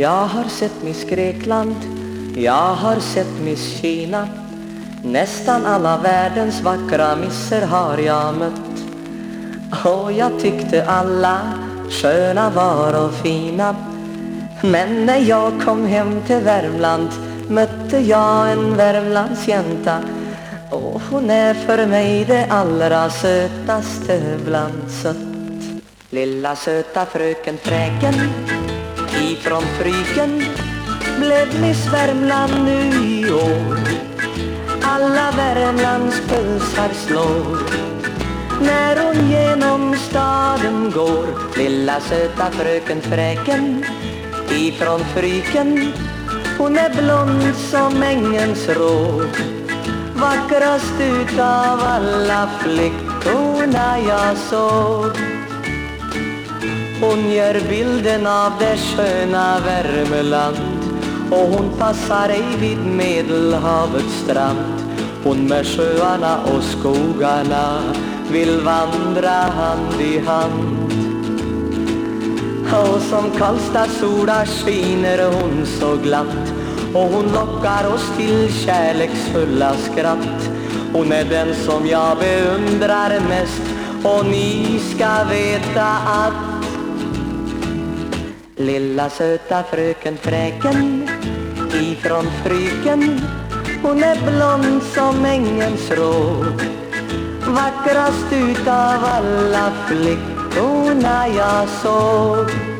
Jag har sett Miss Grekland, jag har sett Miss Kina. Nästan alla världens vackra misser har jag mött. Och jag tyckte alla sköna var och fina. Men när jag kom hem till Värmland mötte jag en Värmlandsjänta Och hon är för mig det allra sötaste bland sött. Lilla söta fröken Fräken ifrån Fryken. Blev Miss Värmland nu i år. Alla Värmlands pulsar slår. När hon genom staden går Lilla söta fröken Fräken. Ifrån Fryken Hon är blond som ängens rå Vackrast utav alla flickorna jag såg hon gör bilden av det sköna Värmeland och hon passar ej vid Medelhavets strand. Hon med sjöarna och skogarna vill vandra hand i hand. Och som Karlstads sola skiner hon så glatt. Och hon lockar oss till kärleksfulla skratt. Hon är den som jag beundrar mest. Och ni ska veta att Lilla söta fröken Fräken ifrån Fryken Hon är blond som ängens rå Vackrast utav alla flickorna jag såg.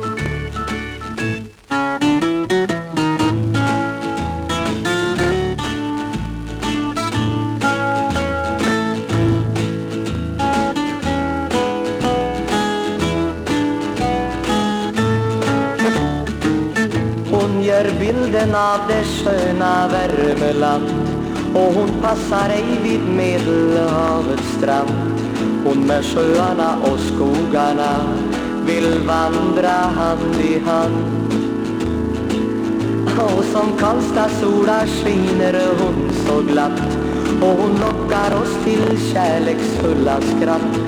Hon gör bilden av det sköna Värmeland och hon passar ej vid Medelhavets strand. Hon med sjöarna och skogarna vill vandra hand i hand. Och som Karlstads sola skiner hon så glatt. Och hon lockar oss till kärleksfulla skratt.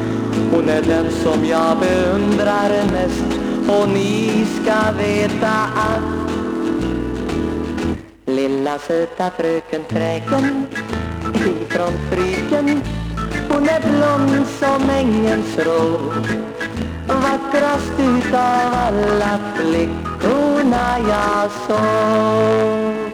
Hon är den som jag beundrar mest. Och ni ska veta att Lilla söta fröken Fräken ifrån Fryken Hon är blond som ängens rå. Vackrast utav alla flickorna jag såg.